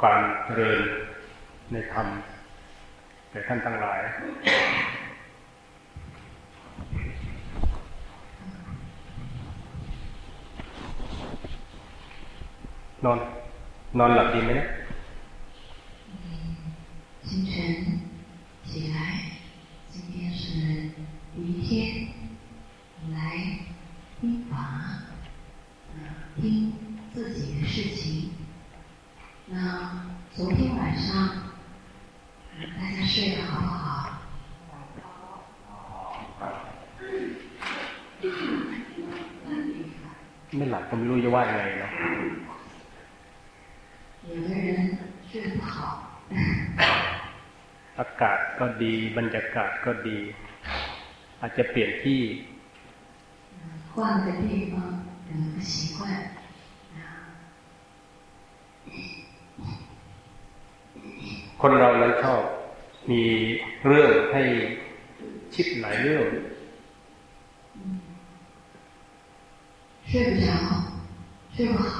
ความเจริญในธรรมแก่ท่านทั้งหลาย นอน นอนหลับดีไหมนะ清晨起来，今天是第一天 晚上大家睡得好不好？ไม่หลับก็ไม่รู้จะว่ายังไงเนาะ有的人睡不好อากาศก็ดีบรรยากาศก็ดี อาจจะเปลี่ยนที่换个地方人不习惯 คนเรานั้นชอบมีเรื่องให้คิดหลายเรื่อง睡不着睡不好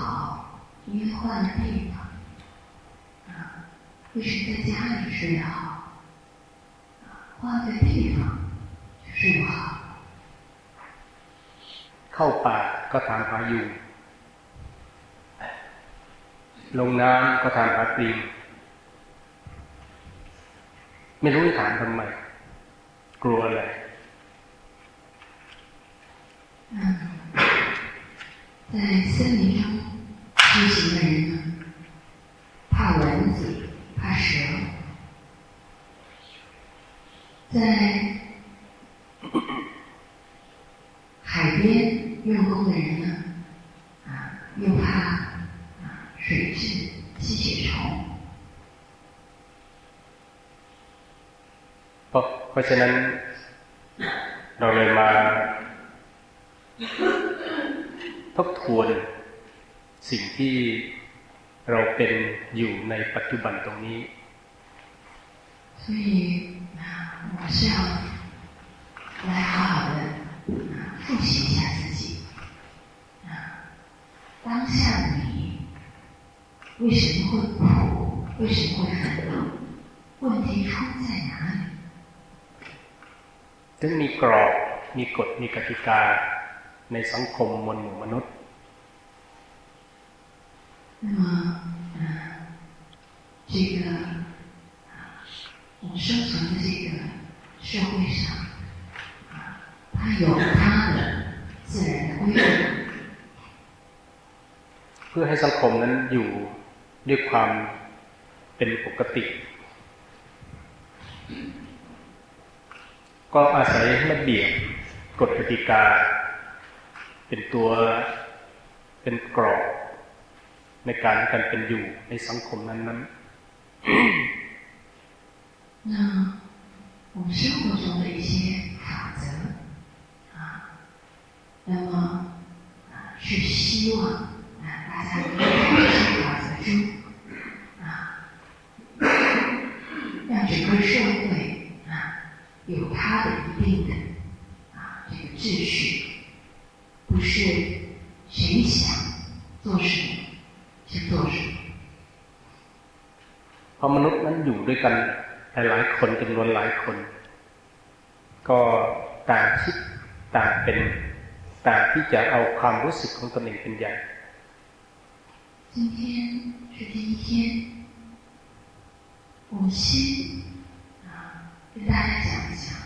因为换了地方啊为什么在家里睡得好换个地方就睡不好เข้าป่าก็ถามหาอยู่ลงน้ำก็ถามหาปลี ไม่รู้ถามทำไม กลัวอะไร在森林中修行的人 ราะเพราะฉะนั้นเราเลยมาทบทวนสิ่งที่เราเป็นอยู่ในปัจจุบันตรงนี้所以我是要来好好的复习一下自己啊，当下的你为什么会苦？为什么会烦恼？问题出在哪里？ ซึ่งมีกรอบ มีกฎ มีกติกาในสังคมมวลหมู่มนุษย์那么，嗯，这个我们生存的这个社会上，啊，它有它的自然的规律。เพื่อให้สังคมนั้นอยู่ด้วยความเป็นปกติ ก็อาศัยระเบียบกฎกติกา เป็นตัวเป็นกรอบในการการเป็นอยู่ในสังคมนั้นนั้น那我们生活中的一些法则啊，那么啊是希望啊大家 它的一定的啊这个秩序，不是谁想做什么就做什么。พอมนุษย์นั้นอยู่ด้วยกันหลายคนจำนวนหลายคน ก็ต่างคิดต่างเป็นต่างที่จะเอาความรู้สึกของตนเองเป็นใหญ่今天是第一天，我们先跟大家讲一讲，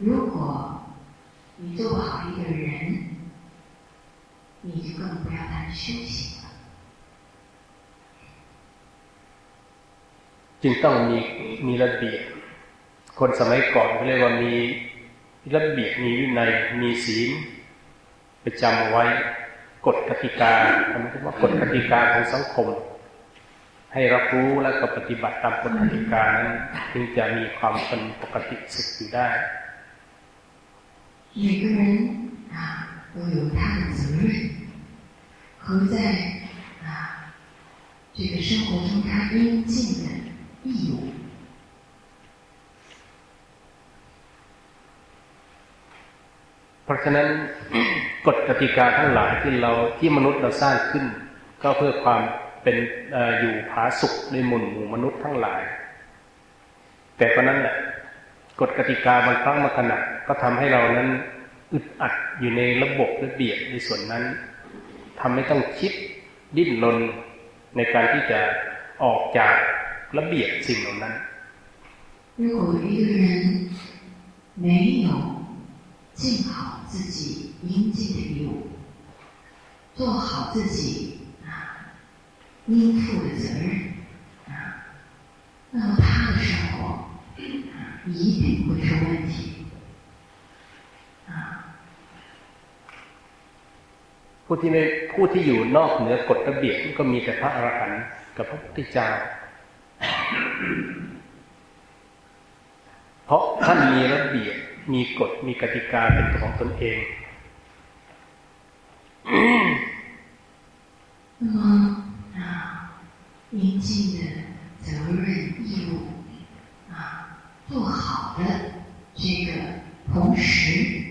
如果你做不好一个人，你就更不要谈修行了。จึงต้องมีมีระเบียบคนสมัยก่อนเขาเรียกว่ามีระเบียบมีวินัยมีศีลประจำไว้กฎกติกาคำว่ากฎกติกาของสังคมให้รับรู้และก็ปฏิบัติตามกฎกติกานั้นจึงจะมีความเป็นปกติสุขอยู่ได้ 每个人啊都有他的责任和在啊这个生活中他应尽的义务。เพราะฉะนั้นกฎกติกาทั้งหลายที่เราที่มนุษย์เราสร้างขึ้น ก็เพื่อความ เป็นอยู่ผาสุขในหมู่หมู่มนุษย์ทั้งหลาย แต่ก็นั้นแหละกฎกติกาบางครั้งบางขณะ ก็ทำให้เรานั้นอึดอัดอยู่ในระบบระเบียบในส่วนนั้นทำให้ต้องคิดดิ้นรนในการที่จะออกจากระเบียบสิ่งเหล่านั้น如果一个人没有尽好自己应尽的义务，做好自己啊应负的责任啊，那么他的生活一定会出问题 ผู้ที่ไม่ผู้ที่อยู่นอกเหนือกฎระเบียบก็มีแต่พระอรหันต์กับพระพุทธเจ้าเพราะท่านมีระเบียบมีกฎมีกติกาเป็นของตนเอง那么啊，应尽的责任义务啊，做好的这个同时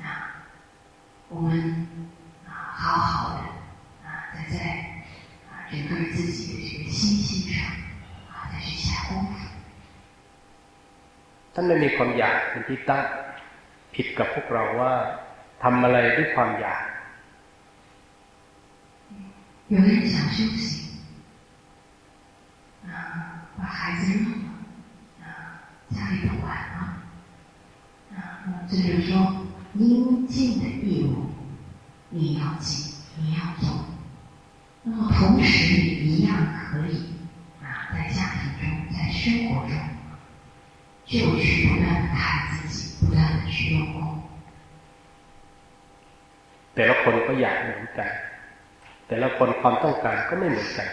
啊，我们啊 好好的啊，再在啊整个自己的这个心性上。ท่านไม่มีความอยากเป็นที่ตั้งผิดกับพวกเราว่าทำอะไรด้วยความอยาก有人想休息啊，把孩子扔了啊，家里不管了啊，这就是说应尽的义务 你要尽，你要做，那么同时你一样可以啊，在家庭中，在生活中。就去不断的看自己，不断的去用功。แต่ละคนก็อยากเหมือนกัน แต่ละคนความต้องการก็ไม่เหมือนกัน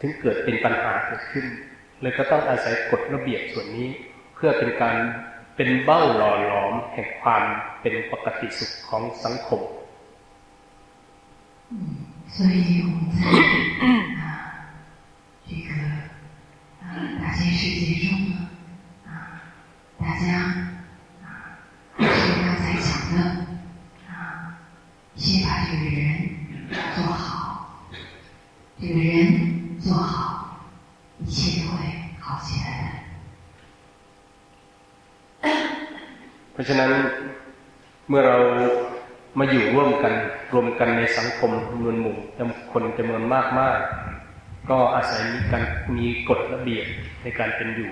ถึงเกิดเป็นปัญหาเกิดขึ้น เลยก็ต้องอาศัยกฎระเบียบส่วนนี้ เพื่อเป็นการ เป็นเบ้าหล่อหลอมแห่งความเป็นปกติสุขของสังคม所以我们在啊这个大千世界中呢，啊，大家啊，就刚才讲的啊，先把这个人做好，这个人做好，一切都会好起来的。 เพราะฉะนั้นเมื่อเรามาอยู่ร่วมกันรวมกันในสังคมจำนวนหมู่จำคนจำนวนมากมากก็อาศัยมีการมีกฎระเบียบในการเป็นอยู่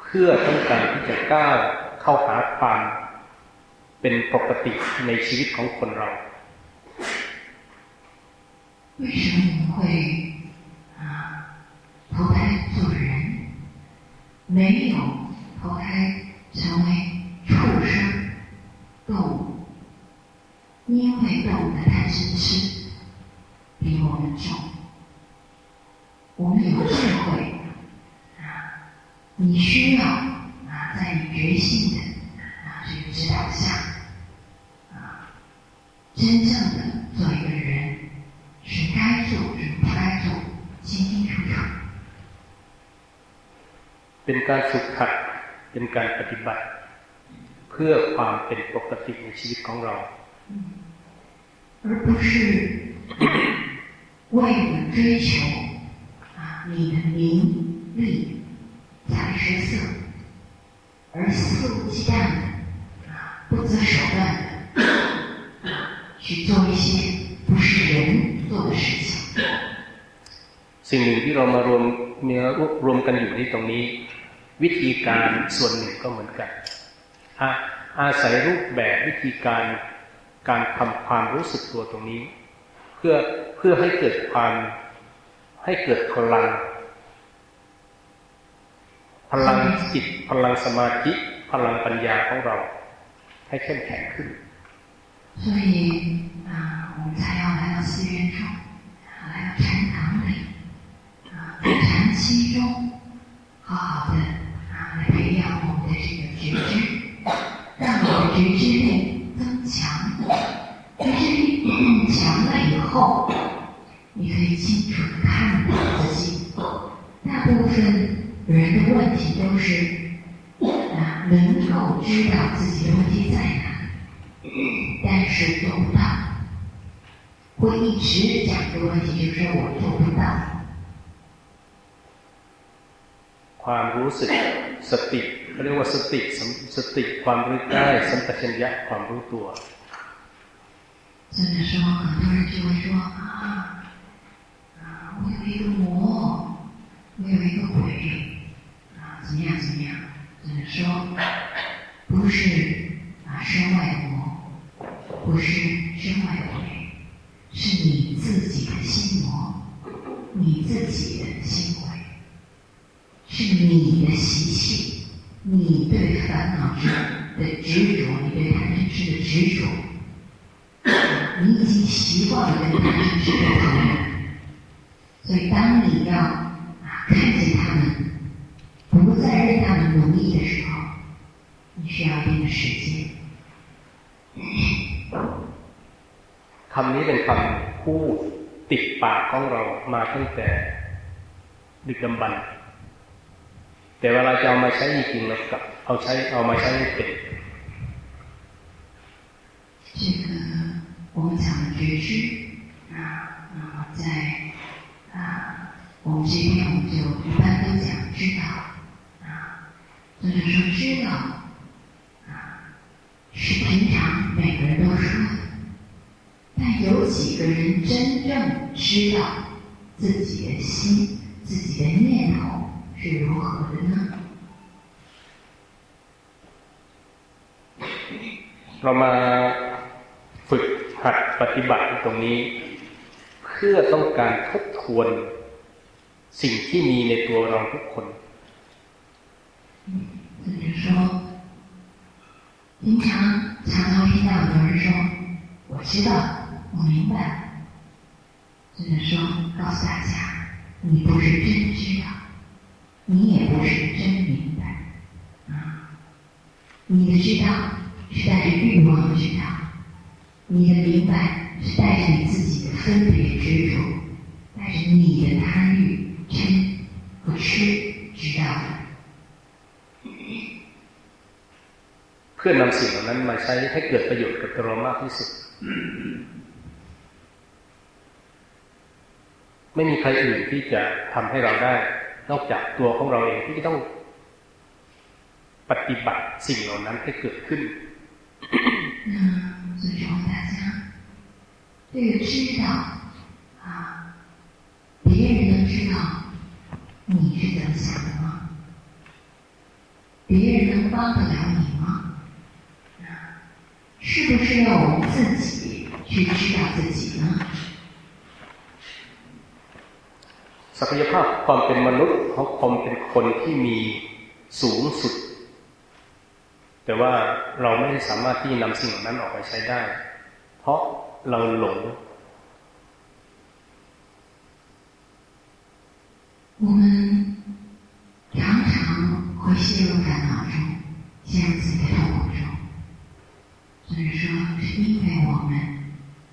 เพื่อต้องการที่จะก้าวเข้าหาความเป็นปกติในชีวิตของคนเรา为什么我们会啊投胎做人，没有投胎成为 畜生、动物？因为动物的贪嗔痴比我们重。我们有智慧啊，你需要啊，在你觉性的啊这个指导下啊，真正的做一个人，是该做什么不该做，清清楚楚。เป็นการฝึกหัดเป็นการปฏิบัติ เพื่อความเป็นปกติในชีวิตของเรา而不是为了追求。你的名利财食色，而肆无忌惮的啊，不择手段的去做一些不是人做的事情。สิ่งหนึ่งที่เรามารวมเนื้อรวมกันอยู่ที่ตรงนี้ วิธีการส่วนหนึ่งก็เหมือนกัน อาอาศัยรูปแบบวิธีการการทำความรู้สึกตัวตรงนี้ เพื่อเพื่อให้เกิดความให้เกิดพลัง พลังจิตพลังสมาธิพลังปัญญาของเรา ให้เข้มแข็งขึ้น所以啊，我们才要来到寺院中，来到禅堂里，啊，在禅期中，好好的啊，来培养我们的这个觉知， 让我们的觉知力增强。觉知力强了以后。你可以清楚的看到自己。大部分人的问题都是啊，能够知道自己的问题在哪，但是做不到。 会一直讲这个问题，就是说我做不到。 ความรู้สึก สติเขาเรียกว่าสติสมสติความรู้ได้สัมปชัญญะความรู้ตัว 所以说，很多人就会说啊啊，我有一个魔，我有一个鬼啊，怎么样怎么样？就是说，不是啊身外魔，不是身外鬼，是你自己的心魔，你自己的心鬼， 是你的习气，你对烦恼之的执着，你对贪嗔痴的执着。你已经习惯了跟他们是朋友，所以当你要啊看见他们，不再任他们奴役的时候，你需要一定的时间。 คำนี้เป็นคำพูดติดปากของเรามาตั้งแต่ดึกดำบรรพ์ แต่เวลาจะเอามาใช้จริงๆเรากลับเอาใช้เอามาใช้ไม่เป็น 这个我们讲的觉知啊啊，在啊我们这边我们就一般都讲知道啊，或者说知道啊，是平常每个人都说的，但有几个人真正知道自己的心、自己的念头 是如何的呢？ เรามาฝึกหัดปฏิบัติตรงนี้ เพื่อต้องการทบทวนสิ่งที่มีในตัวเราทุกคน 就是说，平常常常听到有人说：“我知道，我明白。”就是说，告诉大家，你不是真知道， 你也不是真明白，啊，你的知道是带着欲望的知道，你的明白是带着你自己的分别执着，带着你的贪欲、嗔和痴知道的。 เพื่อนำสิ่งเหล่านั้นมาใช้ให้เกิดประโยชน์กับตัวเรามากที่สุด ไม่มีใครอื่นที่จะทำให้เราได้ นอกจากตัวของเราเองที่จะต้อง ปฏิบัติสิ่งเหล่านั้นให้เกิดขึ้น 那所以说大家这个知道啊，别人能知道你是怎么想的吗？别人能帮得了你吗？啊，是不是要我们自己去知道自己呢？ ศักยภาพความเป็นมนุษย์ของความเป็นคนที่มีสูงสุด แต่ว่าเราไม่สามารถที่นำสิ่งเหล่านั้นออกไปใช้ได้ เพราะเราหลง 我们常常会陷入烦恼中，陷入自己的痛苦中。所以说，是因为我们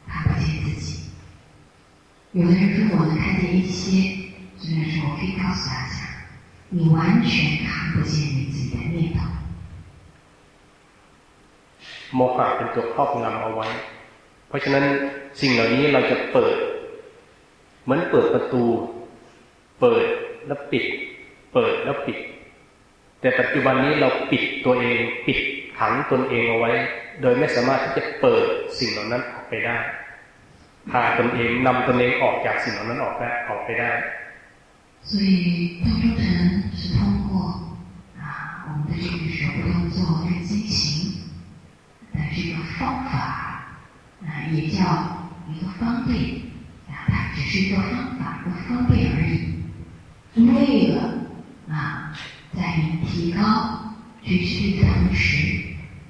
看不见自己。有的人说我能看见一些， 所以说我可以告诉大家，你完全看不见你自己的念头。 โมหะเป็นตัวครอบงำเอาไว้ เพราะฉะนั้นสิ่งเหล่านี้เราจะเปิด เหมือนเปิดประตู เปิดแล้วปิด เปิดแล้วปิด แต่ปัจจุบันนี้เราปิดตัวเอง ปิดขังตนเองเอาไว้ โดยไม่สามารถที่จะเปิดสิ่งเหล่านั้นออกไปได้ พาตนเองนำตนเองออกจากสิ่งเหล่านั้นออกได้ออกไปได้ 所以道中禅是通过啊我们的这个手不动作来进行的这个方法啊，也叫一个方便啊，它只是一个方法，一个方便而已。为了啊，在你提高觉知的同时，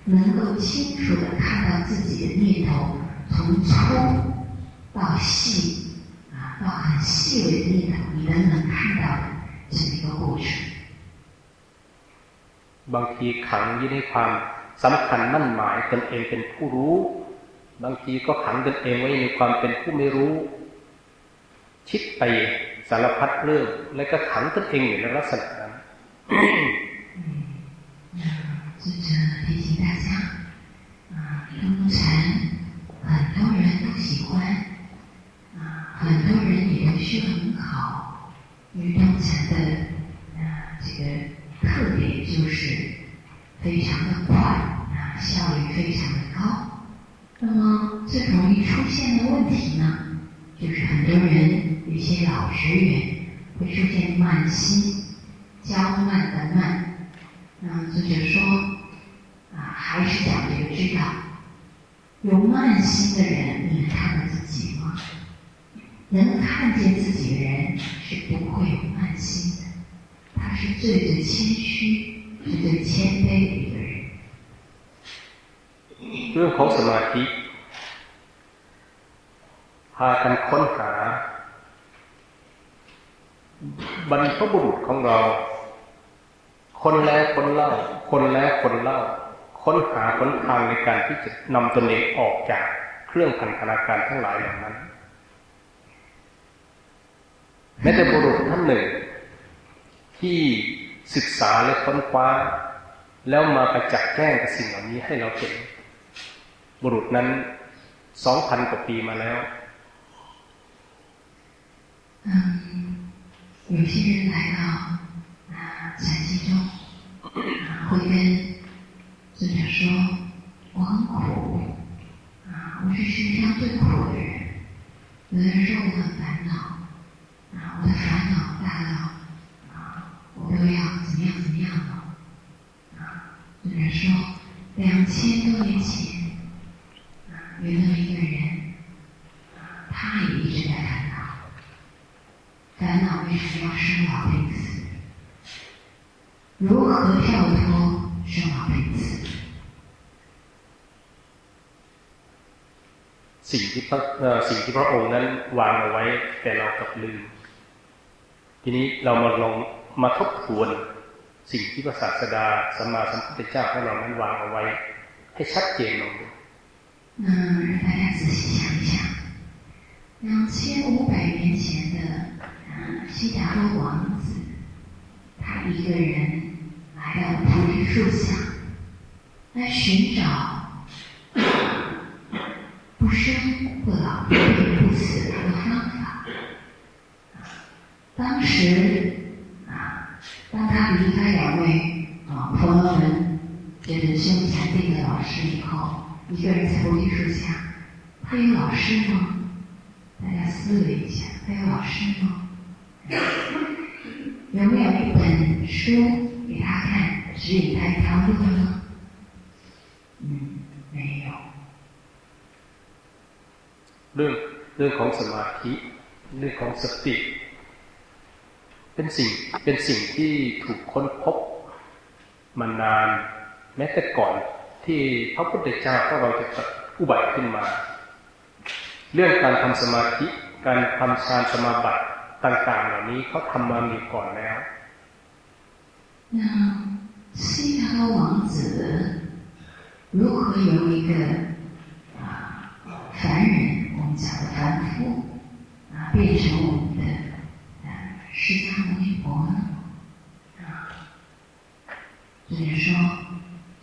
能够清楚的看到自己的念头从粗到细啊，到很细微的念头，你都能看到的这么一个过程。 บางทีขังอยู่ในความสำคัญมั่นหมายตนเองเป็นผู้รู้ บางทีก็ขังตนเองไว้ในความเป็นผู้ไม่รู้ คิดไปสารพัดเรื่อง แล้วก็ขังตนเองอยู่ในลักษณะนั้น 尊者提醒大家啊，中禅很多人都喜欢 绪很好，因为东禅的啊这个特点就是非常的快啊，效率非常的高。那么最容易出现的问题呢，就是很多人有些老学员会出现慢心、焦慢的慢。那作者说啊，还是讲这个知道，有慢心的人，你能看到自己吗？能看见自己的人是不会有慢心的，他是最最谦虚、是最谦卑的一个人。เรื่องของสมาธิพากันค้นหา บรรพบุรุษของเรา คนแล้วคนเล่า คนแล้วคนเล่า ค้นหาค้นทางในการที่จะนำตนเองออกจากเครื่องพันธนาการทั้งหลายเหล่านั้น แม้แต่บุรุษท่านหนึ่ง ที่ศึกษาและค้นคว้า แล้วมาประจักษ์แจ้งกับสิ่งเหล่านี้ให้เราเห็นบุรุษนั้นสองพันกว่าปีมาแล้ว嗯，有些人来到啊禅期中，啊会跟尊者说：“我很苦，啊，我是世界上最苦的人。”有的人说我很烦恼， 啊，我的烦恼大到啊，我都要怎么样怎么样了，啊，尊者说两千多年前。有那么一个人，他也一直在烦恼，烦恼为什么要生老病死？如何跳脱生老病死？สิ่งที่พระสิ่งที่พระองค์นั้นวางเอาไว้แต่เรากับลืม ทีนี้เรามาลองมาทบทวน สิ่งที่พระศาสดาสัมมาสัมพุทธเจ้าของเรานั้นวางเอาไว้ ให้ชัดเจนลงดู那让大家仔细想一想，两千五百年前的啊，悉达多王子，他一个人来到菩提树下，来寻找不生不老、不病不死的方法。 当时啊，当他离开两位啊婆罗门就是修禅定的老师以后。一个人在菩提树下，他有老师吗？大家思维一下，他有老师吗？有没有一本书给他看，指引他一条路呢？嗯，没有。เรื่องเรื่องของสมาธิเรื่องของสติ เป็นสิ่งเป็นสิ่งที่ถูกค้นพบมานานแม้แต่ก่อนที่พระพุทธเจ้าพวเราจะอุบัติขึ้นมา เรื่องการทำสมาธิ การทำฌานสมาบัติต่างๆเหล่านี้เขาทำมามีก่อนแล้ว那悉达多王子如何由一个啊凡人，我们讲的凡夫啊，变成我们的 啊释迦牟尼佛呢？啊，就是说，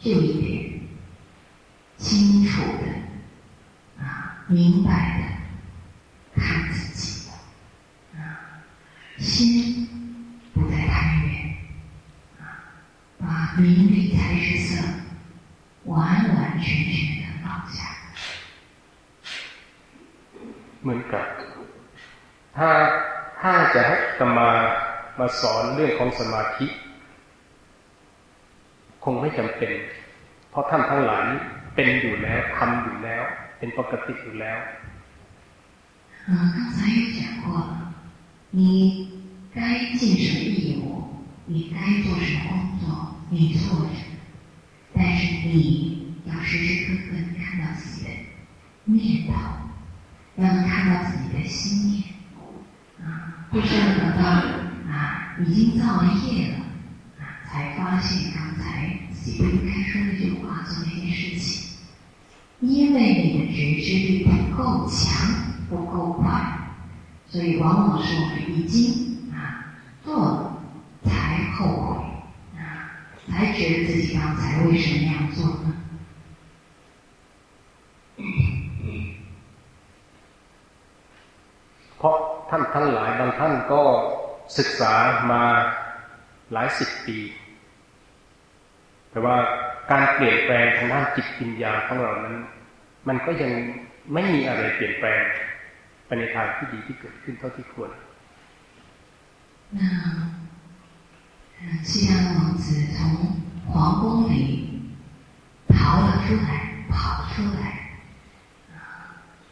这一点清楚的啊，明白的看自己啊，心不再贪恋啊，把名利财食色完完全全的放下。เหมือนกับถ้า ถ้าจะให้กรรมามาสอนเรื่องของสมาธิ คงไม่จำเป็น เพราะท่านทั้งหลายเป็นอยู่แล้วทำอยู่แล้ว เป็นปกติอยู่แล้ว嗯，刚才也讲过了，你该尽什么义务，你该做什么工作，你做着，但是你要时时刻刻看到自己的念头，要能看到自己的心念， 啊，不是等到啊已经造了业了，啊，才发现刚才自己不应该说那句话，做那件事情。因为你的觉知力不够强，不够快，所以往往是我们已经啊做了才后悔啊，才觉得自己刚才为什么那样做呢？ ศึกษามาหลายสิบปี แต่ว่าการเปลี่ยนแปลงทางด้านจิตวิญญาณของเรานั้น มันก็ยังไม่มีอะไรเปลี่ยนแปลงไปในทางที่ดีที่เกิดขึ้นเท่าที่ควร那西洋王子从皇宫里逃了出来，跑出来。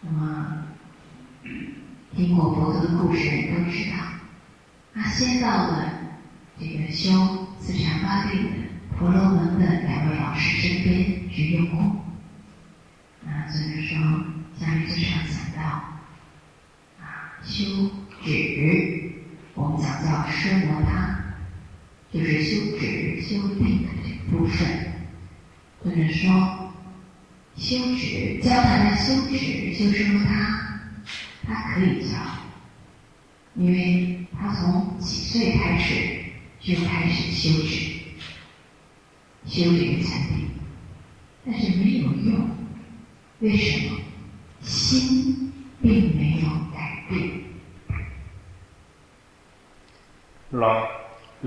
那么，听过佛陀的故事的人都知道， 他先到了这个修四禅八定的婆罗门的两位老师身边去用功。那所以说，下面经常讲到啊，修止，我们讲叫奢摩他，就是修止、修定的这个部分。或者说，修止教他的修止、修奢摩他，他可以教，因为他从几岁开始就开始修止。修这个禅定，但是没有用。为什么？心并没有改变。ลอง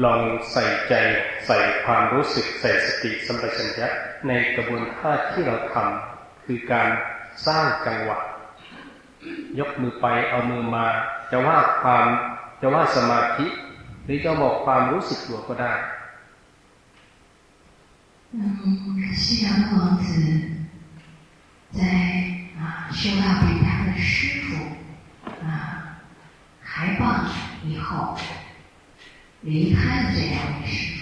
ลองใส่ใจใส่ความรู้สึกใส่สติสัมปชัญญะในกระบวนท่าที่เราทำคือการสร้างจังหวะ ยกมือไปเอามือมา จะว่าความ จะว่าสมาธิ หรือจะบอกความรู้สึกตัวก็ได้嗯，西洋的王子在啊修到比他的师傅啊还棒以后，离开了这两位师傅，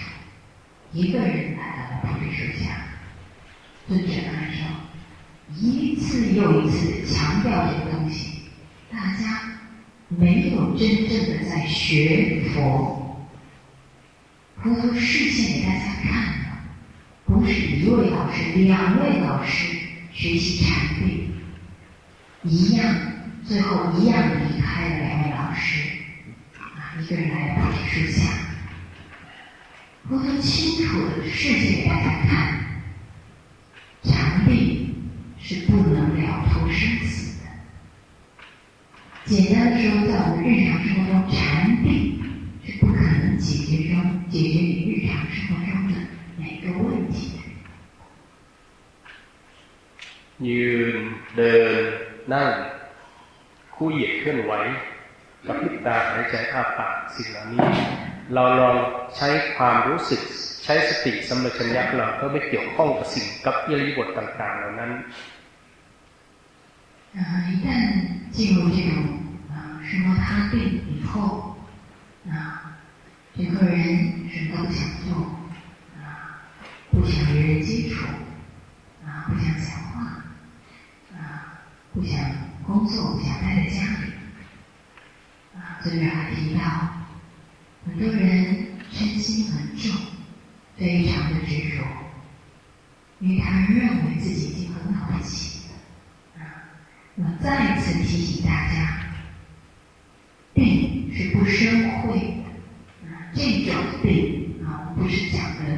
一个人来到了菩提树下。尊者按说，一次又一次强调这个东西，大家 没有真正的在学佛，佛陀示现给大家看。不是一位老师，两位老师学习禅定，一样，最后一样离开了两位老师，啊，一个人来到菩提树下，佛陀清楚的示现给大家看，禅定是不能了脱生死。简单的说，在我们日常生活中，禅定是不可能解决中解决你日常生活中的。个问题。ยืนเดินนั่งคู่เหยียดเคลื่อนไหวกับพิบตาหายใจอ้าปากสิ่งเหล่านี้ เราลองใช้ความรู้สึกใช้สติสัมปชัญญะเราเพื่อไม่เกี่ยวข้องกับสิ่งกับอิริบทต่างๆเหล่านั้น 一旦进入这种啊什么他定以后，啊整个人什么都不想做。啊不想与人接触，啊，不想讲话，啊，不想工作，不想待在家里，啊，这边还提到，很多人身心很重，非常的执着，因为他认为自己已经很了不起，我再次提醒大家，病是不生慧的，啊，这种病啊，我不是讲的。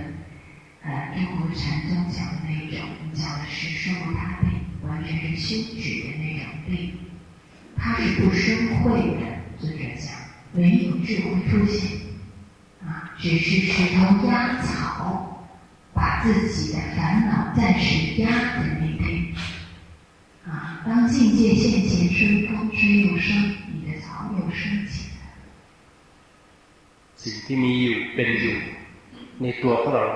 呃，中国禅宗讲的那种，讲的是生活他定，完全是修止的那种病，它是不生慧的。尊者讲，没有智慧出现，啊，只是石头压草，把自己的烦恼暂时压在那边。啊，当境界现前，春风吹又生，你的草又生起来。สิ่งที่มีอยู่เป็นอยู่ในตัวของเรา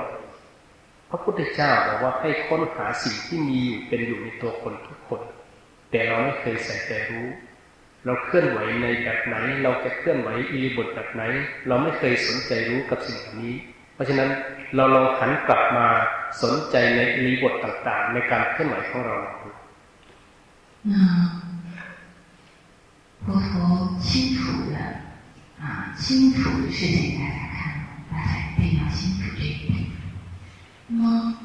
พระพุทธเจ้าบอกว่าให้ค้นหาสิ่งที่มีอยู่เป็นอยู่ในตัวคนทุกคน แต่เราไม่เคยใส่ใจรู้ เราเคลื่อนไหวในแบบไหน เราจะเคลื่อนไหวอิริบทแบบไหน เราไม่เคยสนใจรู้กับสิ่งเหล่านี้ เพราะฉะนั้นเราลองหันกลับมาสนใจในอิริบทต่างๆ ในการเคลื่อนไหวของเรา 那佛陀清楚的啊，清楚的事情大家看，大家一定要清楚这一点。那么，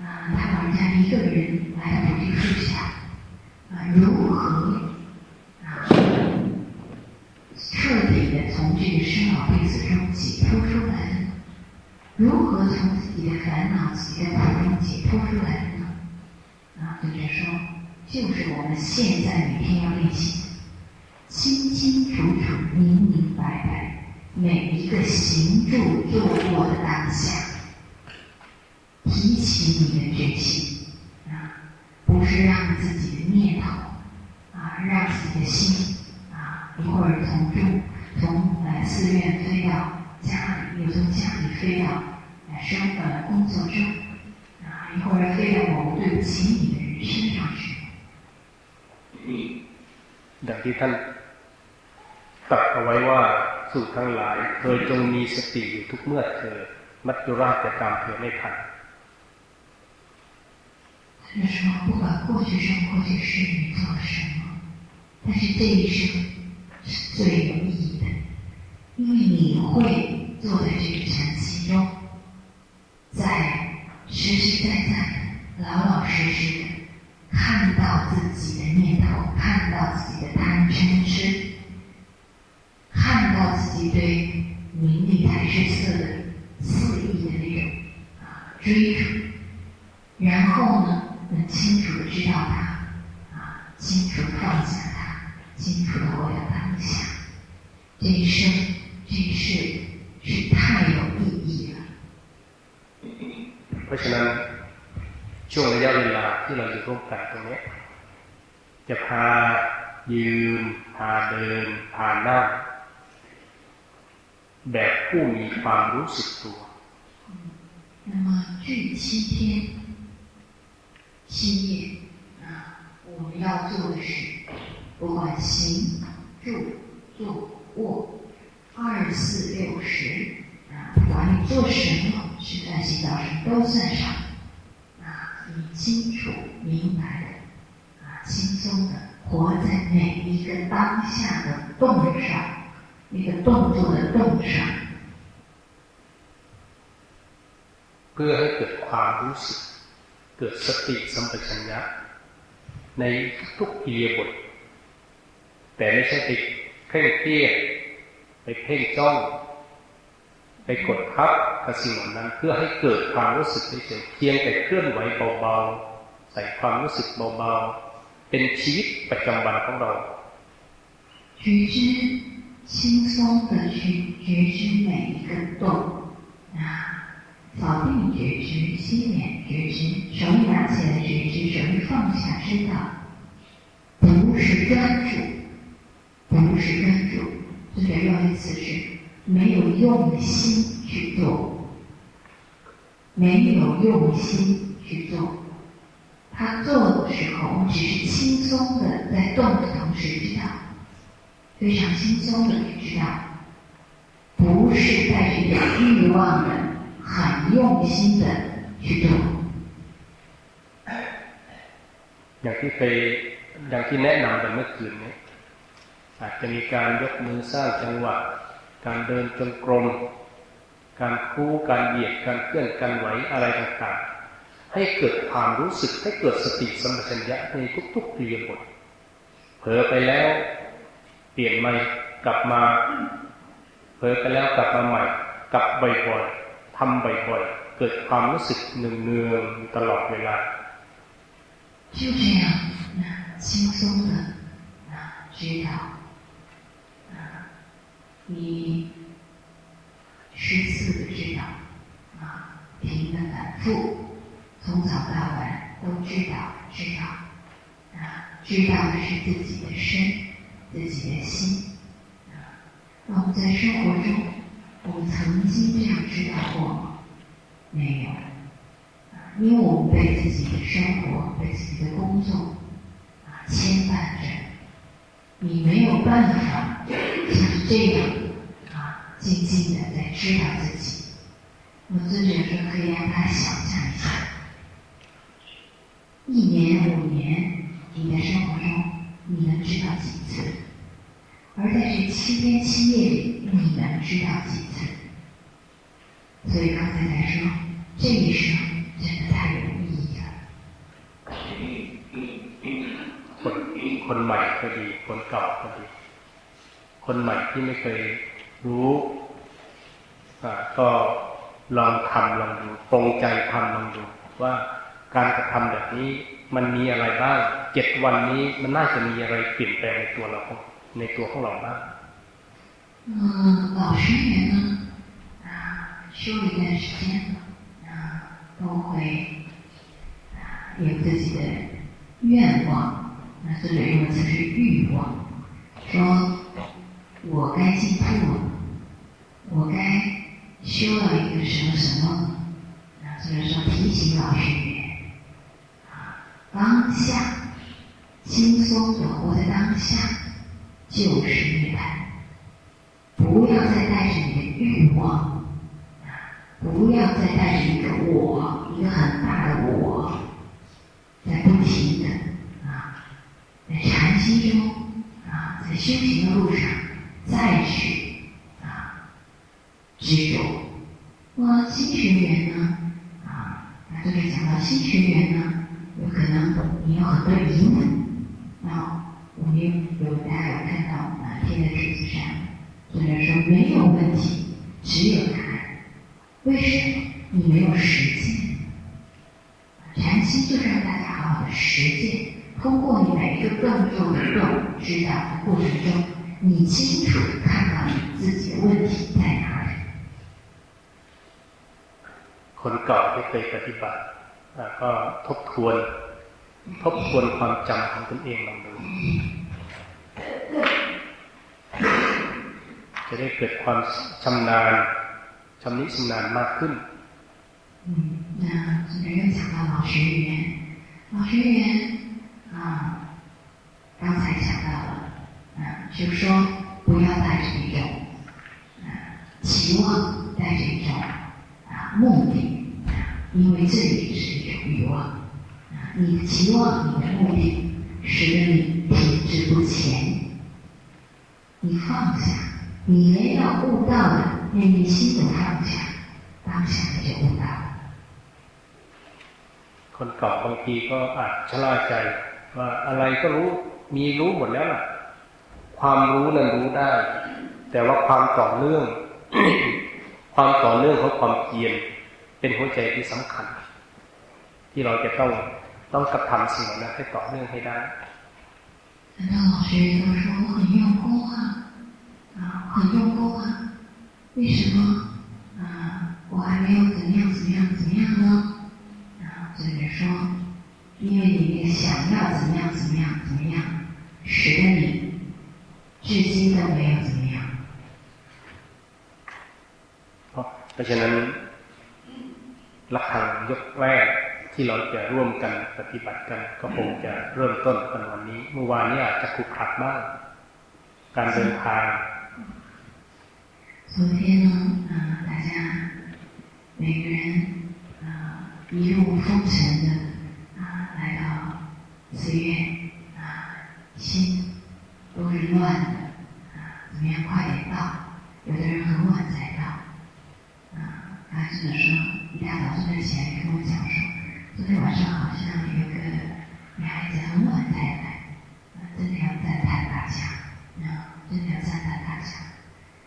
啊，他老人家一个人来到菩提树下，啊，如何啊彻底的从这个生老病死中解脱出来？如何从自己的烦恼、自己的苦中解脱出来？就是我们现在每天要练习，清清楚楚明明白白每一个行住坐卧的当下，提起你的决心啊，不是让自己的念头啊，让自己的心啊，一会儿从住从呃寺院飞到家里，又从家里飞到呃生呃工作中啊，一会儿飞到某个对不起你的人身上 去。อย่างที่ท่านตรัสเอาไว้ว่าสู่ทั้งหลายเธอจงมีสติอยู่ทุกเมื่อเธอ มัจจุราชจะตามเธอไม่ทัน是说，不管过去生、过去世你做了什么，但是这一生是最有意义的，因为你会坐在这个禅期中，在实实在在、老老实实的 看到自己的念头，看到自己的贪嗔痴，看到自己对名利财势色的肆意的那种啊追逐，然后呢，能清楚的知道它，啊，清楚的放下它，清楚的我要当下，这一生，这一世是太有意义了。为什么？ ช่วงระยะเวลาที่เราอยู่ร่วมกันตรงนี้จะพายืนพาเดินพานั่งแบบผู้มีความรู้สึกตัว那么这七天七夜啊，我们要做的是，不管行、住、坐、卧，二四六十啊，不管你做什么，吃饭、洗澡什么都算上啊，你 清楚明白的啊，轻松的活在每一个当下的动上。那个动作的动上，เพื่อให้เกิดความรู้สึก เกิดสติสัมปชัญญะในทุกอิเลียบท แต่ไม่ใช่ไปเพ่งเพี้ยไปเพ่งจ้อง ไปกดทับกับสิ่งเหล่านั้น เพื่อให้เกิดความรู้สึกเฉยๆเพียงแต่เคลื่อนไหวเบาๆ ใส่ความรู้สึกเบาๆ เป็นชีวิตประจำวันของเรา轻松的去觉知每一个动啊，扫定觉知，心眼觉知，手一拿起来觉知，手一放下知道，不是专注，不是专注，这边用的词是 没有用心去做，没有用心去做，他做的时候，我们只是轻松的在动的同时知道。非常轻松的知道，不是带着点欲望的，很用心的去做。อย่างที่เคยอย่างที่แนะนำไปเมื่อคืนนี้อาจจะมีการยกมือสร้างจังหวะ การเดินจงกรม การคู่การเหยียดการเคลื่อนการไหวอะไรต่างๆ ให้เกิดความรู้สึกให้เกิดสติสัมปชัญญะในทุกๆเรียบทเผลอไปแล้วปลี่ยนใหม่กลับมาเผลอไปแล้วกลับมาใหม่กลับบ่อยๆทำบ่อยๆเกิดความรู้สึกเนืองๆตลอดเวลา就这样啊轻松的啊知道啊 你十次的知道啊平的反复从早到晚都知道知道啊知道的是自己的身自己的心啊，我们在生活中，我们曾经这样知道过吗？没有，因为我们被自己的生活、被自己的工作啊牵绊着，你没有办法像这样啊静静的在知道自己。我尊者说，可以让他想象一下，一年、五年，你的生活中。你能知道几次？而在这七天七夜里，你能知道几次？所以刚才才说，这一生 ก็ดีคนเก่าก็ดีคนใหม่ที่ไม่เคยรู้ก็ลองทำลองดูตรงใจทำลองดูว่าการกระทำแบบนี้มันมีอะไรบ้างเจ็ดวันนี้มันน่าจะมีอะไรเปลี่ยนแปลงในตัวเราในตัวของเราบ้าง那 嗯，老学员呢，啊，修了一段时间，啊，都会啊有自己的愿望， 那这里用的词是欲望，说我该进步了，我该修到一个什么什么，啊，所以说提醒老学员，啊，当下轻松的活在当下就是涅槃。不要再带着你的欲望，不要再带着一个我，一个很大的我，在不停，在禅心中啊，在修行的路上再去啊执着。那新学员呢啊，那这里讲到新学员呢，有可能你有很多疑问，那我们有大家有看到啊贴在纸子上。或者说没有问题，只有答案。为什么？你没有实践。禅心就是让大家好好的实践，通过你每一个动作的动知道的过程中，你清楚看到你自己的问题在哪里。คนเก่าที่เคยปฏิบัติก็ทบทวนทบทวนความจำของตนเองลองดูจะได้เกิดความชำนาญชำนิชำนาญมากขึ้น嗯，那这边又讲到老学员，老学员 啊，刚才讲到了，啊，就是说不要带着一种啊期望，带着一种啊目的，因为这里是一种欲望，啊，你的期望，你的目的，使得你停滞不前，你放下。你没有悟到的，愿意心的放下，当下就悟到了。คนเก่าบางทีก็อาจชะล่าใจ ว่าอะไรก็รู้มีรู้หมดแล้วล่ะ ความรู้นั้นรู้ได้ แต่ว่าความต่อเนื่อง ความต่อเนื่องของความเพียรเป็นหัวใจที่สำคัญ ที่เราจะต้องต้องกระทำสิ่งนั้นให้ต่อเนื่องให้ได้很多老师都说我很用功啊。啊，很用功啊！为什么啊？我还没有怎么样怎么样怎么样呢？啊，就是说， 因为你想要怎么样怎么样怎么样，使得你至今都没有怎么样。เพราะฉะนั้นละครังยกแรกที่เราจะร่วมกันปฏิบัติกัน ก็คงจะเริ่มต้นกันวันนี้ เมื่อวานนี้อาจจะขุกขัดบ้างการเดินทาง昨天呢，啊，大家每个人啊一路风尘的啊来到 寺院啊，心都是乱的啊，怎么样快点到？有的人很晚才到啊。他这么说，一大早就起来跟我讲说，昨天晚上好像有个女孩子很晚才来啊，真的要赞叹大家啊，真的要赞叹大家。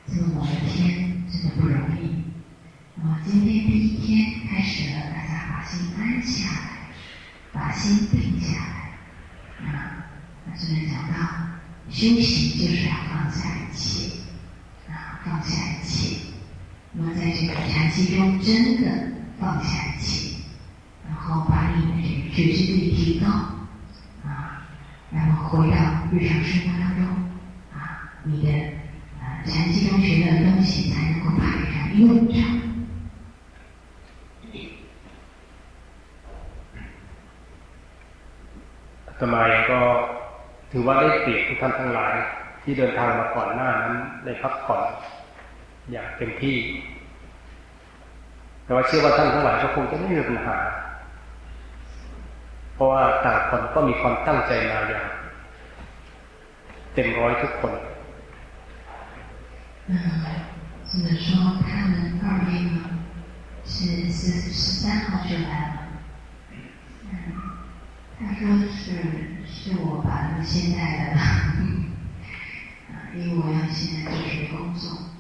这么冷的天真的不容易。那么今天第一天开始了，大家把心安下来，把心定下来。啊，那这边讲到修行就是要放下一切，啊，放下一切。那么在这个禅期中，真的放下一切，然后把你的这个觉知力提高，啊，然后回到日常生活当中，啊，你的。禅期中学的东西才能够派上用场。 สมัยก็ถือว่าได้เปรียบทุกท่านทั้งหลาย ที่เดินทางมาก่อนหน้านั้นได้พักผ่อนอย่างเต็มที่ แต่ว่าเชื่อว่าท่านทั้งหลายก็คงจะไม่มีปัญหา เพราะว่าต่างคนก็มีความตั้งใจมาอย่างเต็มร้อยทุกคน嗯，怎么说？他们二位呢是十十三号就来了。 嗯，他说是是我把他们先带来的，啊，因为我要现在做些工作，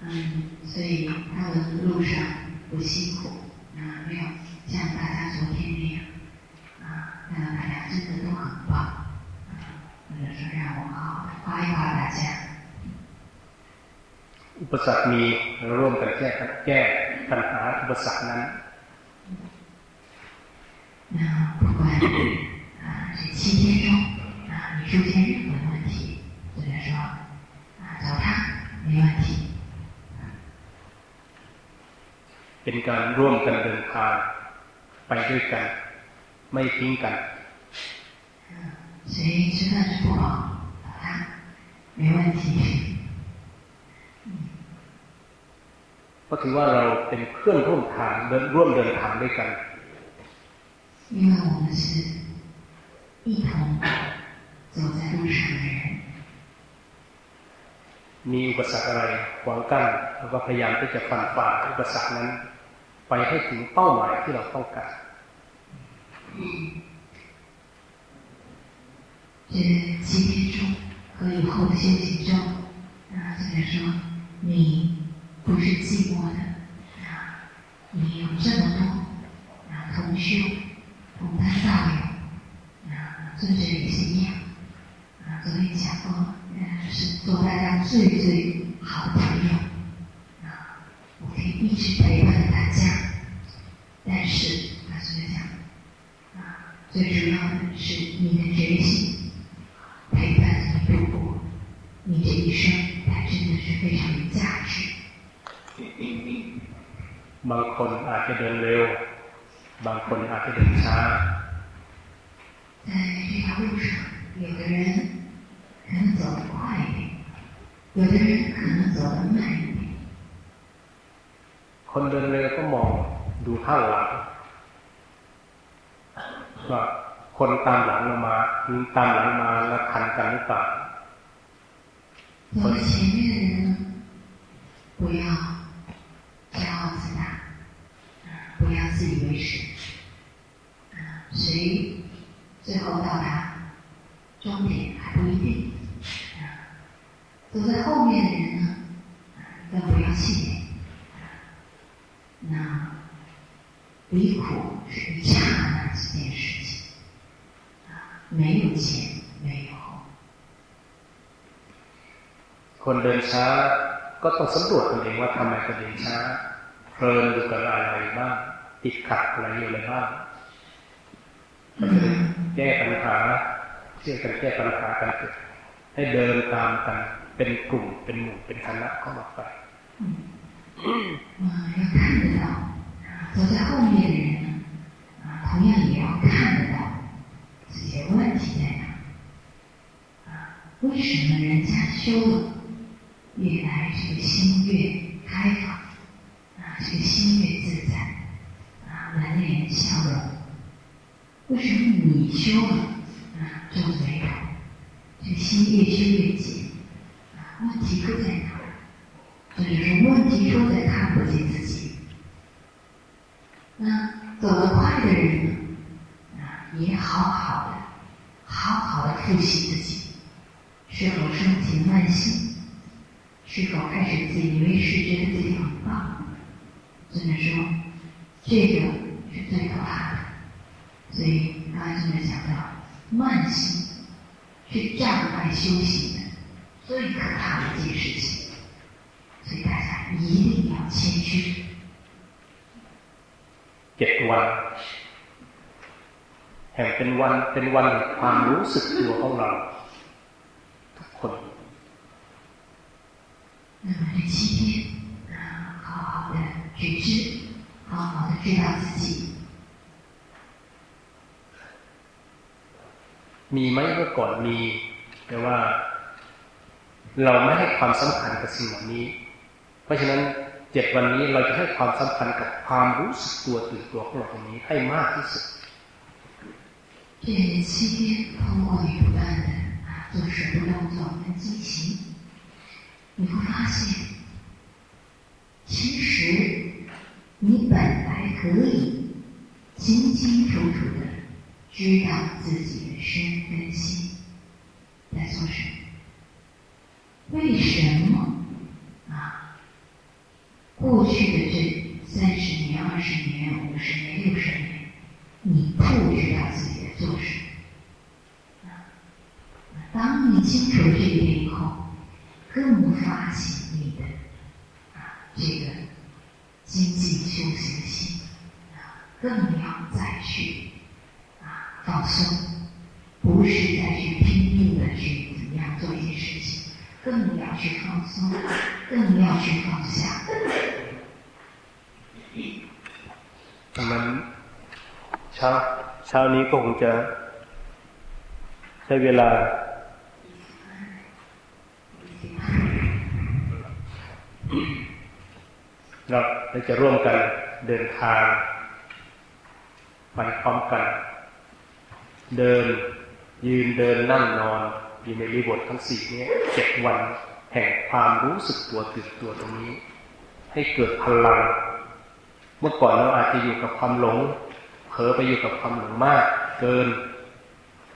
嗯，所以他们路上不辛苦，啊，没有像大家昨天那样，啊，看到大家真的都很棒，啊，或者说让我好好夸一夸大家。 สรรคมีร่วมกันแก้แก้ปัญหาอุปสรรคนั้น那不管 啊这七天中啊你出现任何问题，或者说啊找他没问题。เป็นการร่วมกันเดินทางไปด้วยกัน ไม่ทิ้งกัน所以吃饭是不好，找他没问题。เพราะถือว่าเราเป็นเพื่อนร่วมทางเดินร่วมเดินทางด้วยกัน 因为我们是一同走在路上的人มีอุปสรรคอะไรขวางกั้นเราก็พยายามที่จะฟันฝ่าอุปสรรคนั้น ไปให้ถึงเป้าหมายที่เราต้องการ这七天中和以后的修行中，啊，这个说你不是寂寞的啊！你有这么多啊同修 同担道友啊，尊者也是一样啊。昨天讲过，是做大家最最好的朋友啊，我可以一直陪伴大家。但是啊，所以讲啊，最主要的是你的决心陪伴你度过你这一生，它真的是非常有价值。บางคนอาจจะเดินเร็ว บางคนอาจจะเดินช้า在这条路上，有的人可能走得快一点，有的人可能走得慢一点。คนเดินเร็วก็มองดูข้างหลังว่าคนตามหลังเรามาตามหลังมาแล้วทันกันหรือเปล่า走前面的人呢，不要骄傲自大，不要 自以为是。谁最后到达终点还不一定。走在后面的人呢，更不要气馁。那离苦是一刹那这件事情，没有前，没有后。คนเดินช้าก็ต้องสำรวจตัวเองว่าทำไมตัวเองช้าเพลินอยู่กับอะไรบ้าง ติดขัดอะไรอยู่อะไรบ้างแก้ปัญหาเชื่อกันแก้ปัญหากันเกิดให้เดินตามกันเป็นกลุ่มเป็นหมู่เป็นคณะเข้ามาไป要看得到走在后面的人呢，啊，同样也要看得到这些问题在哪。啊，为什么人家修了越来这个心越 笑容。为什么你修了，啊，皱着眉头，这心越修越紧，啊，问题出在哪？或者说问题出在看不见自己。那走得快的人呢，啊，也好好的，好好的复习自己，是否生情慢心？是否开始自以为是，觉得自己很棒？只能说，这个最可怕的。所以刚才真的讲到，慢心是障碍修行的最可怕的一件事情。所以大家一定要谦虚。เจ็ดวันแห่งเป็นวันเป็นวันความรู้สึกตัวของเราทุกคน那么这七天啊，好好的觉知， 好好的知道自己。มีไหมเมื่อก่อนมี แต่ว่า เราไม่ให้ความสำคัญกับสิ่งเหล่านี้ เพราะฉะนั้นเจ็ดวันนี้เราจะให้ความสำคัญกับความรู้สึกตัวตื่นตัวของเราตรงนี้ให้มากที่สุด这七天通过你不断的啊做手部动作跟进行。你会发现， 你本来可以清清楚楚的知道自己的身跟心在做什么。为什么啊？过去的这三十年、二十年、五十年、六十年，你不知道自己在做什么？啊，当你清楚这一点以后。更发起你的啊这个精进修行的心啊，更要再去啊放松，不是再去拼命的去怎么样做一件事情，更要去放松，更要去放下。มันเช้าเช้านี้ก็คงจะใช้เวลา เราจะร่วมกันเดินทางไปพร้อมกัน เดินยืนเดินนั่งนอนอยู่ในรีบททั้งสี่นี้เจ็ดวันแห่งความรู้สึกตัวตื่นตัวตรงนี้ ให้เกิดพลัง เมื่อก่อนเราอาจจะอยู่กับความหลงเผลอไปอยู่กับความหลงมาก เกิน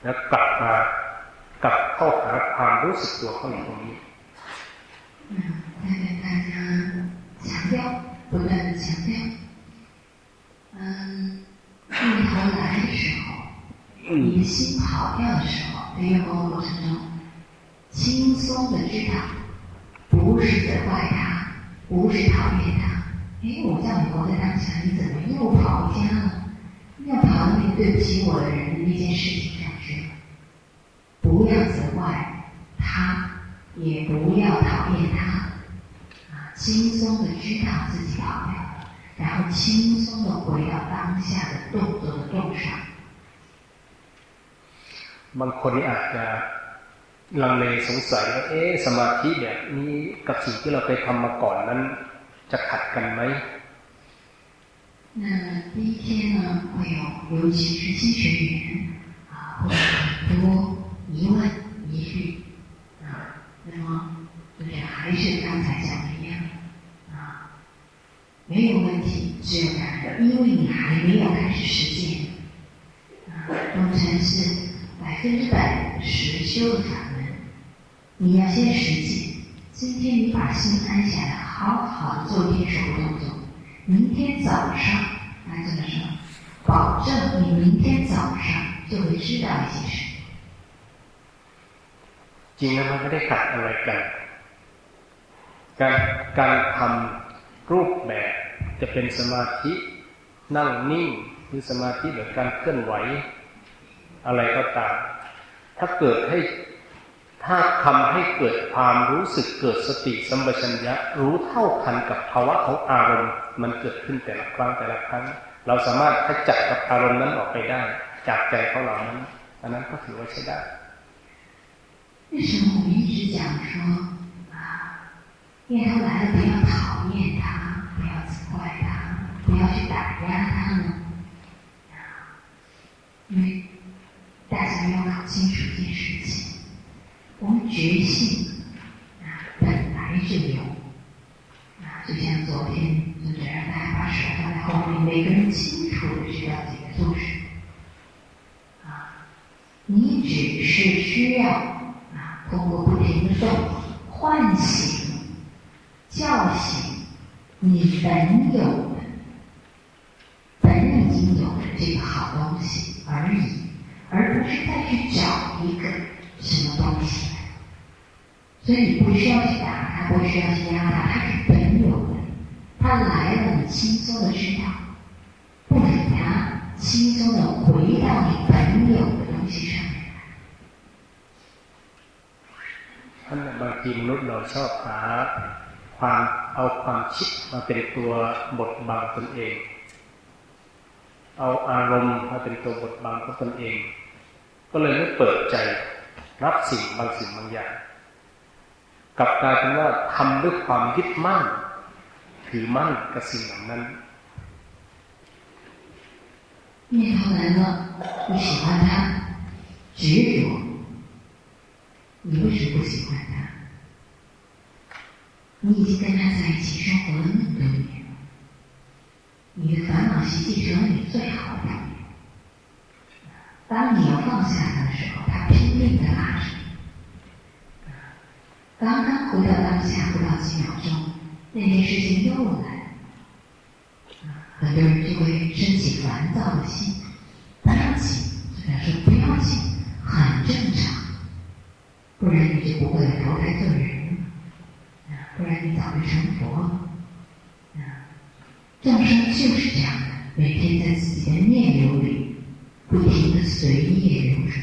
แล้วกลับมากลับเข้าหาความรู้สึกตัวเข้าอยู่ตรงนี้ 强调，不断的强调，嗯，念头来的时候，你的心跑掉的时候，在用功过程中，轻松的知道，不是责怪他，不是讨厌他。哎，我叫你活在当下，你怎么又跑回家了？又跑到那个对不起我的人的那件事情上去了？不要责怪他，也不要讨厌他，轻松的知道自己跑掉了，然后轻松的回到当下的动作的动上。บางคนอาจจะลังเลสงสัยว่าเอ๊สมาธิแบบนี้กับสิ่งที่เราเคยทำมาก่อนนั้นจะขัดกันไหม那第一天呢，会有，尤其是新学员啊，会有很多疑问疑虑啊，那么就是还是刚才讲的一样啊， 没有问题，只有感恩，因为你还没有开始实践啊，东禅是。百分之百实修的法门，你要先实践。今天你把心安下来，好好的做一点手动作。明天早上，来这么说，保证你明天早上就会知道一些事。จริงๆมันไม่ได้ขัดอะไรกัน การการทำ รูปแบบจะเป็นสมาธินั่งนิ่งหรือสมาธิแบบการเคลื่อนไหวอะไรก็ตาม ถ้าเกิดให้ ถ้าทำให้เกิดความรู้สึกเกิดสติสัมปชัญญะ รู้เท่าทันกับภาวะของอารมณ์มันเกิดขึ้นแต่ละครั้งแต่ละครั้ง เราสามารถขจัดกับอารมณ์นั้นออกไปได้ จากใจของเรานั้นอันนั้นก็ถือว่าใช้ได้为什么我们一直讲说啊，念头来了不要讨厌它，不要责怪它，不 要去打压他呢？因为大家要搞清楚一件事情：我们觉性啊本来就有啊，就像昨天就是让大家把手放在后面，每个人清楚的知道自己在做什么啊。你只是需要啊，通过不停的动，唤醒、叫醒你本有、本已经有的这个好东西而已。而不是再去找一个什么东西，所以你不需要去打它，不需要去压它，它是本有的，它来了，你轻松的知道，不理它，轻松的回到你本有的东西上面ท่านบางทีมนุษย์เราชอบหาความเอาความคิดมาเป็นตัวบทบังตนเอง เอาอารมณ์มาเป็นตัวบทบังของตนเอง ก็เลยไม่เปิดใจรับสิ่งบางสิ่งบางอย่างกลับกลายเป็นว่าทำด้วยความยึดมั่นถือมั่นกับสิ่งเหล่านั้น念头来了，你喜欢他，执着，你为什么不喜欢他？你已经跟他在一起生活了那么多年。 你的烦恼习气成了你最好的朋友。当你要放下它的时候，它拼命的拉着你。刚刚回到当下不到几秒钟，那件事情又来了。很多人就会升起烦躁的心，不要紧，就表示不要紧，很正常。不然你就不会投胎做人，不然你早就成佛了。众生就是这样的，每天在自己的念流里不停的随意流转，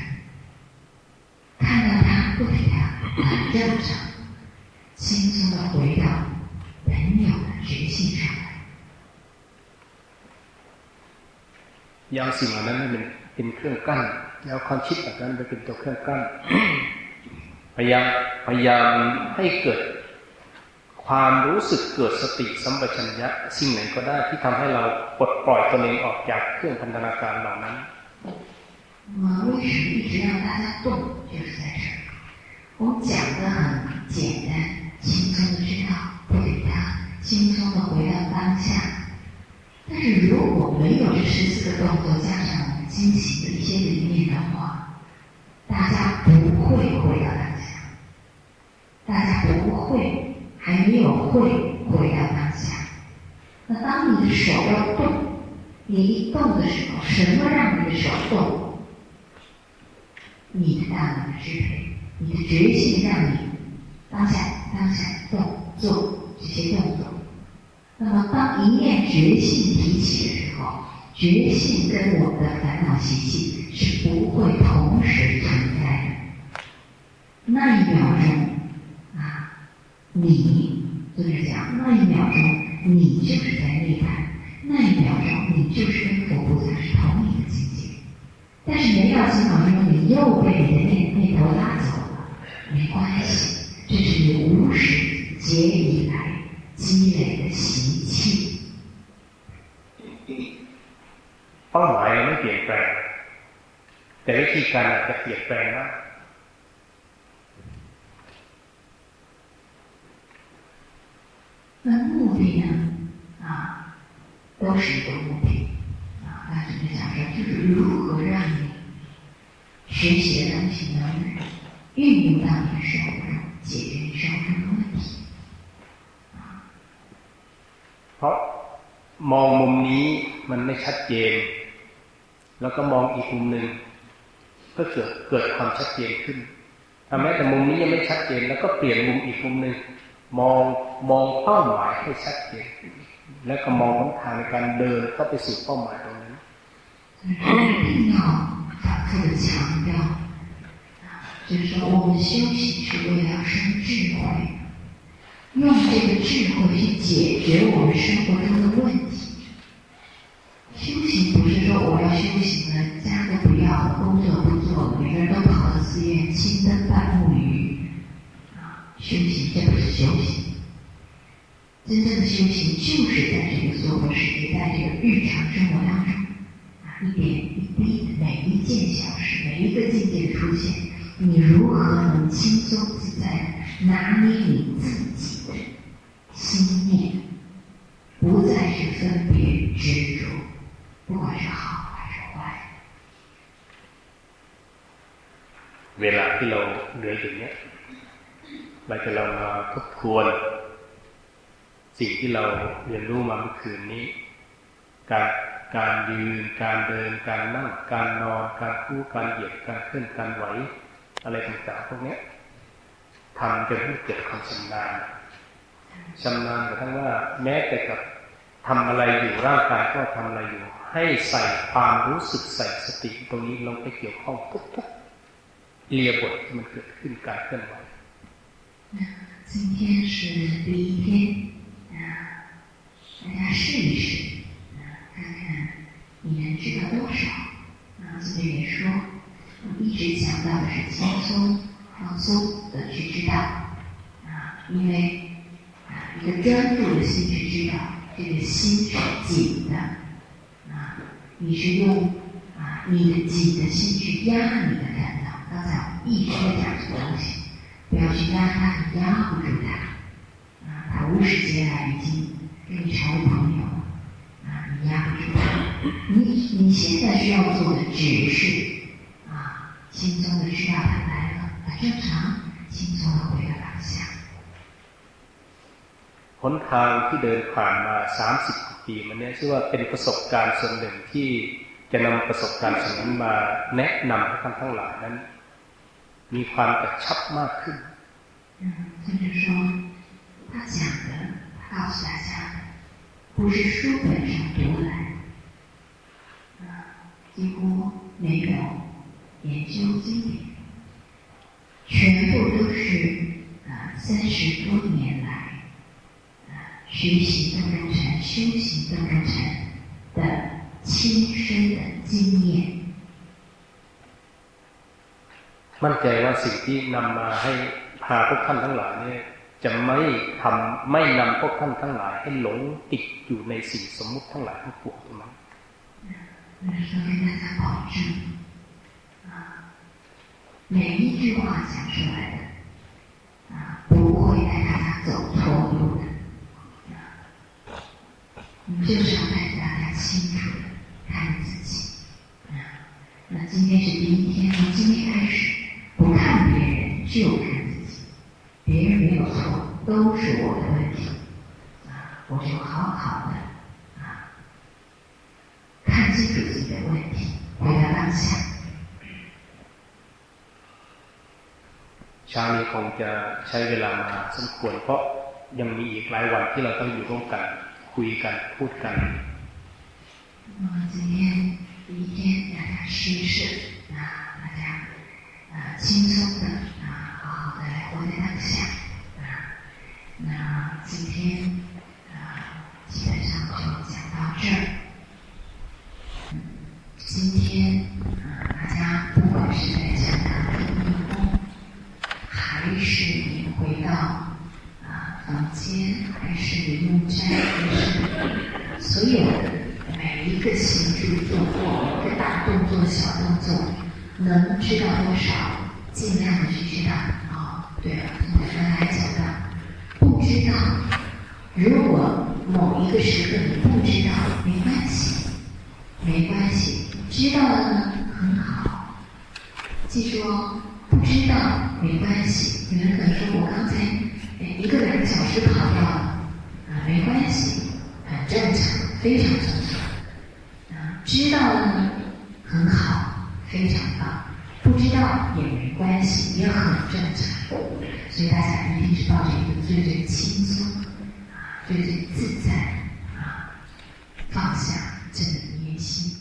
看到它不理它，很正常，轻松的回到本有的觉性上来。要สิ่งเหล่านั้นเป็นเป็นเครื่องกั้นแล้วความคิดแบบนั้นเป็นตัวเครื่องกั้นพยายามพยายามให้เกิด ความรู้สึกเกิดสติสัมปชัญญะสิ่งไหนก็ได้ที่ทำให้เราปลดปล่อยตนเองออกจากเครื่องพันธนาการเหล่านั้น我为什么一直让大家动，就是在这儿。我讲的很简单，轻松的知道，不理他，轻松的回到当下。但是如果没有这十四个动作，加上我们惊喜的一些理念的话，大家不会回到当下，大家不会。 还没有会回到当下。那当你的手要动，你一动的时候，什么让你的手动？你的大脑的支配，你的觉性让你当下当下动做这些动作。那么当一念觉性提起的时候，觉性跟我们的烦恼习气是不会同时存在的。那一秒钟。你就是讲，那一秒钟你就是在涅槃，那一秒钟你就是跟佛菩萨是同一个境界。但是没到几秒钟，你又被你的念念头拉走了，没关系，这是你无始劫以来积累的习气。เป้าหมายไม่เปลี่ยนแปลงแต่วิธีการจะเปลี่ยนแปลงมา 那目的呢？啊，都是一个目的啊。那这个讲说，就是如何让你学习的东西能运用到你的生活中，解决你生活中的问题。เพราะมองมุมนี้มันไม่ชัดเจน แล้วก็มองอีกมุมหนึ่งก็เกิดเกิดความชัดเจนขึ้นทำให้แต่มุมนี้ยังไม่ชัดเจน แล้วก็เปลี่ยนมุมอีกมุมหนึ่ง มองมองเป้าหมายให้ชัดเจนแล้วก็มองทางในการเดินเข้าไปสู่เป้าหมายตรงนั้น一定要反复的强调，就是说我们修行是为了要生智慧，用这个智慧去解决我们生活中的问题。修行不是说我要修行了，家 真正的修行就是在这个娑婆世界，在这个日常生活当中，啊，一点一滴的每一件小事，每一个境界的出现，你如何能轻松自在的拿捏你自己的心念，不再是分别执着，不管是好还是坏。เวลาที่เราเหนื่อยอย่างนี้เราจะเรามาทบทวน สิ่งที่เราเรียนรู้มาเมื่อคืนนี้ การการยืน การเดิน การนั่ง การนอน การคู่การเหยียดการเคลื่อนการไหวอะไรต่างๆพวกนี้ทำจนให้เกิดความชำนาญชำนาญกระทั่งว่า แม้แต่กับทำอะไรอยู่ร่างกายก็ทำอะไรอยู่ ให้ใส่ความรู้สึกใส่สติตรงนี้ลงไปเกี่ยวข้องทุกๆเรียบทมันเกิดขึ้นการเคลื่อนไหว今天是第一天啊， 大家试一试啊，看看你能知道多少啊。这边也说，我一直强调的是轻松、放松的去知道啊，因为啊，一个专注的心去知道，这个心是紧的啊，你是用啊你的紧的心去压你的肝脑。刚才我一直在讲这个东西。不要去压它，你压不住它。啊，它无时间来已经跟你成为朋友了。啊，你压不住他。你你现在需要做的只是啊，轻松的知道他来了，很正常，轻松的回到当下。หนทางที่เดินผ่านมาสามสิบปีมันเนี่ยชื่อว่าเป็นประสบการณ์ส่วนหนึ่งที่จะนำประสบการณ์ส่วนนั้นมาแนะนำให้ท่านทั้งหลายนั้นมีความกระชับมากขึ้น嗯，就是说，他讲的，他 告诉大家的，啊， 不是书本上读来，啊，几乎没有研究经典，全部都是啊三十多年来啊学习动中禅、修行动中禅的亲身的经验。มั่นใจว่าสิ่งที่นำมาให้พาพวกท่านทั้งหลายเนี่ย จะไม่ทำไม่นำพวกท่านทั้งหลายให้หลงติดอยู่ในสิ่งสมมุติทั้งหลายทั้งปวงนั้น那是跟大家保证啊，每一句话讲出来的啊，不会带大家走错路的。我们就是要带着大家清楚的看自己。啊，那今天是第一天，从今天开始，不看别人，就看。 别人没有错，都是我的问题，啊，我就好好的啊，看清楚自己的问题，回到当下。เช้านี้คงจะใช้เวลามาสมควรเพราะยังมีอีกหลายวันที่เราต้องอยู่ร่วมกันคุยกันพูดกัน那么今天第一天大家试一试啊，大家啊轻松的啊。好的，来 活在当下啊。那今天啊，基本上就讲到这儿。今天啊，大家不管是在讲堂听功，还是你回到啊房间，还是你用斋，还是所有的每一个行住坐卧，每个大动作、小动作，能知道多少，尽量的去知道。对了，我们来讲到，不知道，如果某一个时刻你不知道，没关系，没关系，知道了呢，很好。记住哦，不知道没关系。有人可能说我刚才一个两个小时跑掉了，啊，没关系，很正常，非常正常。啊，知道了呢，很好，非常棒。不知道也没关系，也很正常。所以大家一定是抱着一个最最轻松啊、最最自在啊、放下这个念心。